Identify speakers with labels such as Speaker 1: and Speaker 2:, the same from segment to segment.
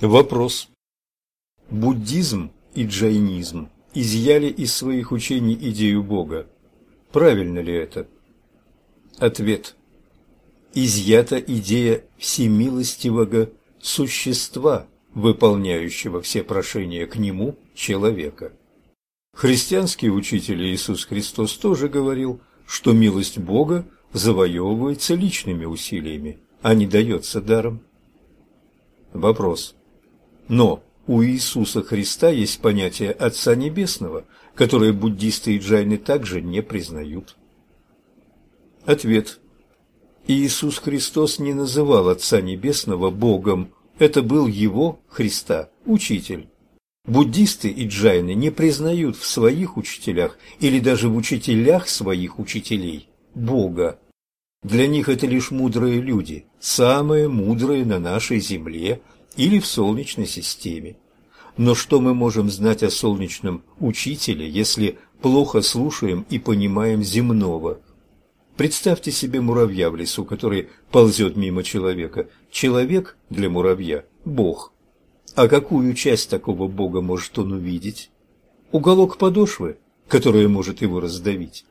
Speaker 1: Вопрос. Буддизм и джайнизм изъяли из своих учений идею Бога. Правильно ли это? Ответ. Изъята идея всемилостивого существа, выполняющего все прошения к нему человека. Христианский учитель Иисус Христос тоже говорил, что милость Бога завоевывается личными усилиями, а не дается даром. Вопрос. Но у Иисуса Христа есть понятие Отца Небесного, которое буддисты и джайны также не признают. Ответ. Иисус Христос не называл Отца Небесного Богом, это был Его, Христа, учитель. Буддисты и джайны не признают в своих учителях или даже в учителях своих учителей Бога. Для них это лишь мудрые люди, самые мудрые на нашей земле или в Солнечной системе. Но что мы можем знать о солнечном учителе, если плохо слушаем и понимаем земного? Представьте себе муравья в лесу, который ползет мимо человека. Человек для муравья – Бог. А какую часть такого Бога может он увидеть? Уголок подошвы, которая может его раздавить.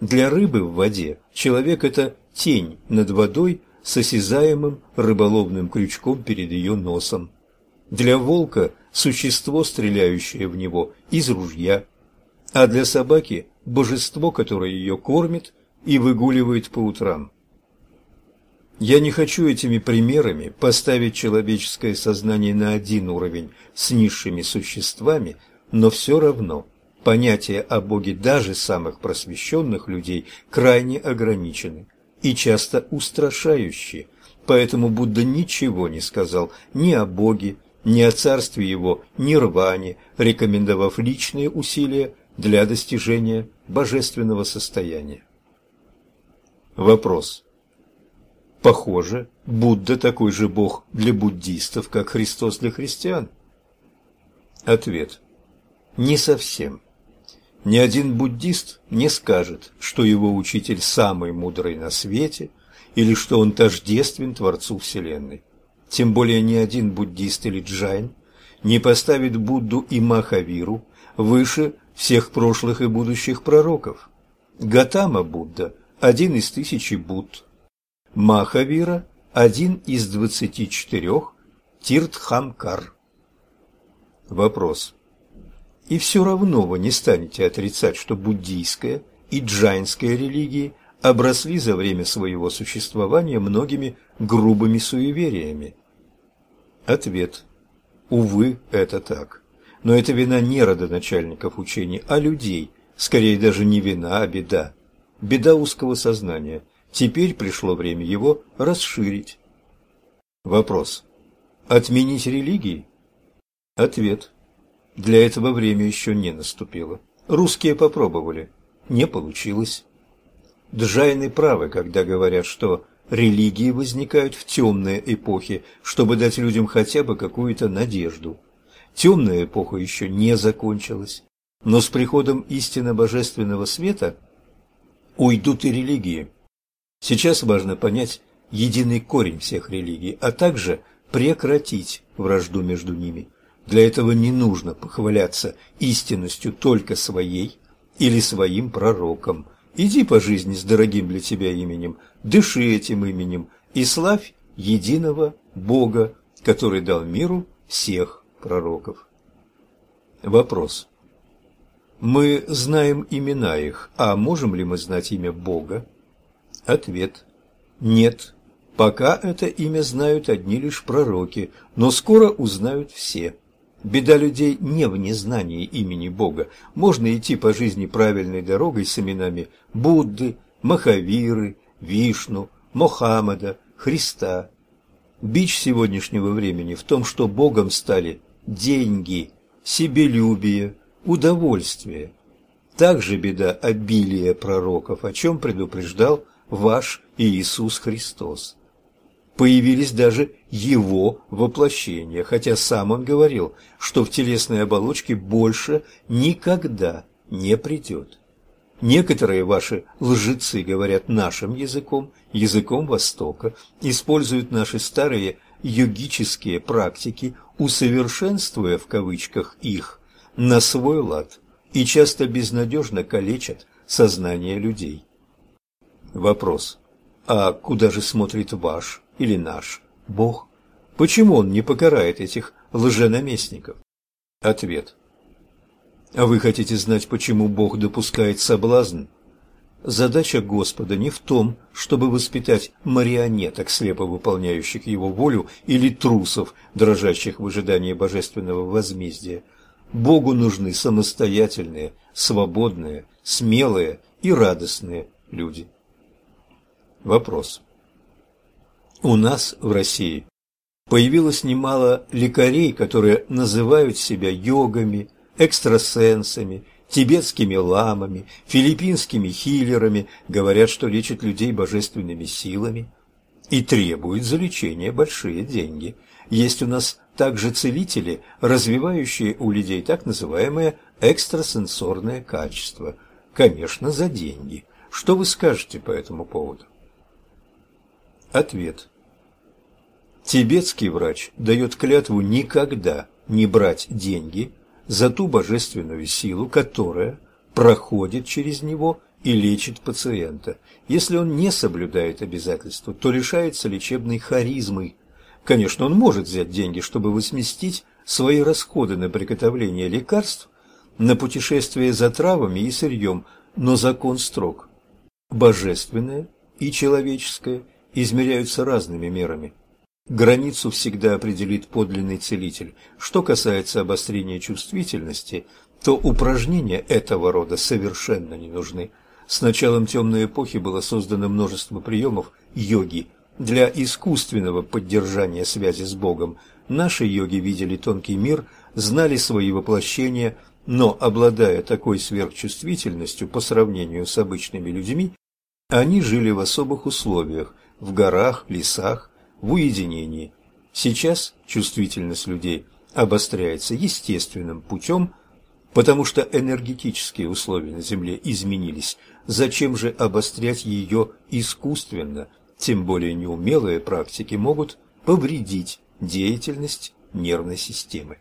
Speaker 1: Для рыбы в воде человек – это тень над водой с осязаемым рыболовным крючком перед ее носом. Для волка – существо, стреляющее в него из ружья, а для собаки – божество, которое ее кормит и выгуливает по утрам. Я не хочу этими примерами поставить человеческое сознание на один уровень с низшими существами, но все равно понятия о Боге даже самых просвещенных людей крайне ограничены и часто устрашающие, поэтому Будда ничего не сказал ни о Боге, ни о царстве его нирване, рекомендовав личные усилия для достижения божественного состояния. Вопрос. Похоже, Будда такой же бог для буддистов, как Христос для христиан. Ответ. Не совсем. Ни один буддист не скажет, что его учитель самый мудрый на свете или что он тождествен Творцу Вселенной. Тем более ни один буддист или джайн не поставит Будду и Махавиру выше всех прошлых и будущих пророков. Гатама Будда – один из тысячи Будд. Махавира – один из двадцати четырех Тиртхамкар. Вопрос. И все равно вы не станете отрицать, что буддийская и джайнская религии обросли за время своего существования многими грубыми суевериями? Ответ. Увы, это так. Но это вина не родоначальников учений, а людей. Скорее даже не вина, а беда. Беда узкого сознания. Теперь пришло время его расширить. Вопрос. Отменить религии? Ответ. Для этого время еще не наступило. Русские попробовали. Не получилось. Джайны правы, когда говорят, что религии возникают в темные эпохи, чтобы дать людям хотя бы какую-то надежду. Темная эпоха еще не закончилась, но с приходом истинно божественного света уйдут и религии. Сейчас важно понять единый корень всех религий, а также прекратить вражду между ними. Для этого не нужно похваляться истинностью только своей или своим пророком – Иди по жизни с дорогим для тебя именем, дыши этим именем и славь единого Бога, который дал миру всех пророков. Вопрос. Мы знаем имена их, а можем ли мы знать имя Бога? Ответ. Нет. Пока это имя знают одни лишь пророки, но скоро узнают все. Беда людей не в незнании имени Бога. Можно идти по жизни правильной дорогой с именами Будды, Махавиры, Вишну, Мохаммеда, Христа. Бич сегодняшнего времени в том, что Богом стали деньги, себелюбие, удовольствие. Также беда обилия пророков, о чем предупреждал ваш Иисус Христос появились даже его воплощения, хотя сам он говорил, что в телесной оболочке больше никогда не придет. Некоторые ваши лжецы говорят нашим языком, языком Востока, используют наши старые йогические практики, усовершенствуя в кавычках их на свой лад и часто безнадежно калечат сознание людей. Вопрос. А куда же смотрит ваш или наш Бог? Почему он не покарает этих лженаместников? Ответ. А вы хотите знать, почему Бог допускает соблазн? Задача Господа не в том, чтобы воспитать марионеток, слепо выполняющих Его волю, или трусов, дрожащих в ожидании божественного возмездия. Богу нужны самостоятельные, свободные, смелые и радостные люди. Вопрос. У нас в России появилось немало лекарей, которые называют себя йогами, экстрасенсами, тибетскими ламами, филиппинскими хиллерами, говорят, что лечат людей божественными силами и требуют за лечение большие деньги. Есть у нас также целители, развивающие у людей так называемое экстрасенсорное качество. Конечно, за деньги. Что вы скажете по этому поводу? Ответ. Тибетский врач дает клятву никогда не брать деньги за ту божественную силу, которая проходит через него и лечит пациента. Если он не соблюдает обязательства, то лишается лечебной харизмы. Конечно, он может взять деньги, чтобы возместить свои расходы на приготовление лекарств, на путешествие за травами и сырьем, но закон строг. Божественное и человеческое – измеряются разными мерами. Границу всегда определит подлинный целитель. Что касается обострения чувствительности, то упражнения этого рода совершенно не нужны. С началом темной эпохи было создано множество приемов йоги для искусственного поддержания связи с Богом. Наши йоги видели тонкий мир, знали свои воплощения, но, обладая такой сверхчувствительностью по сравнению с обычными людьми, они жили в особых условиях – в горах, лесах, в уединении. Сейчас чувствительность людей обостряется естественным путем, потому что энергетические условия на Земле изменились. Зачем же обострять ее искусственно? Тем более неумелые практики могут повредить деятельность нервной системы.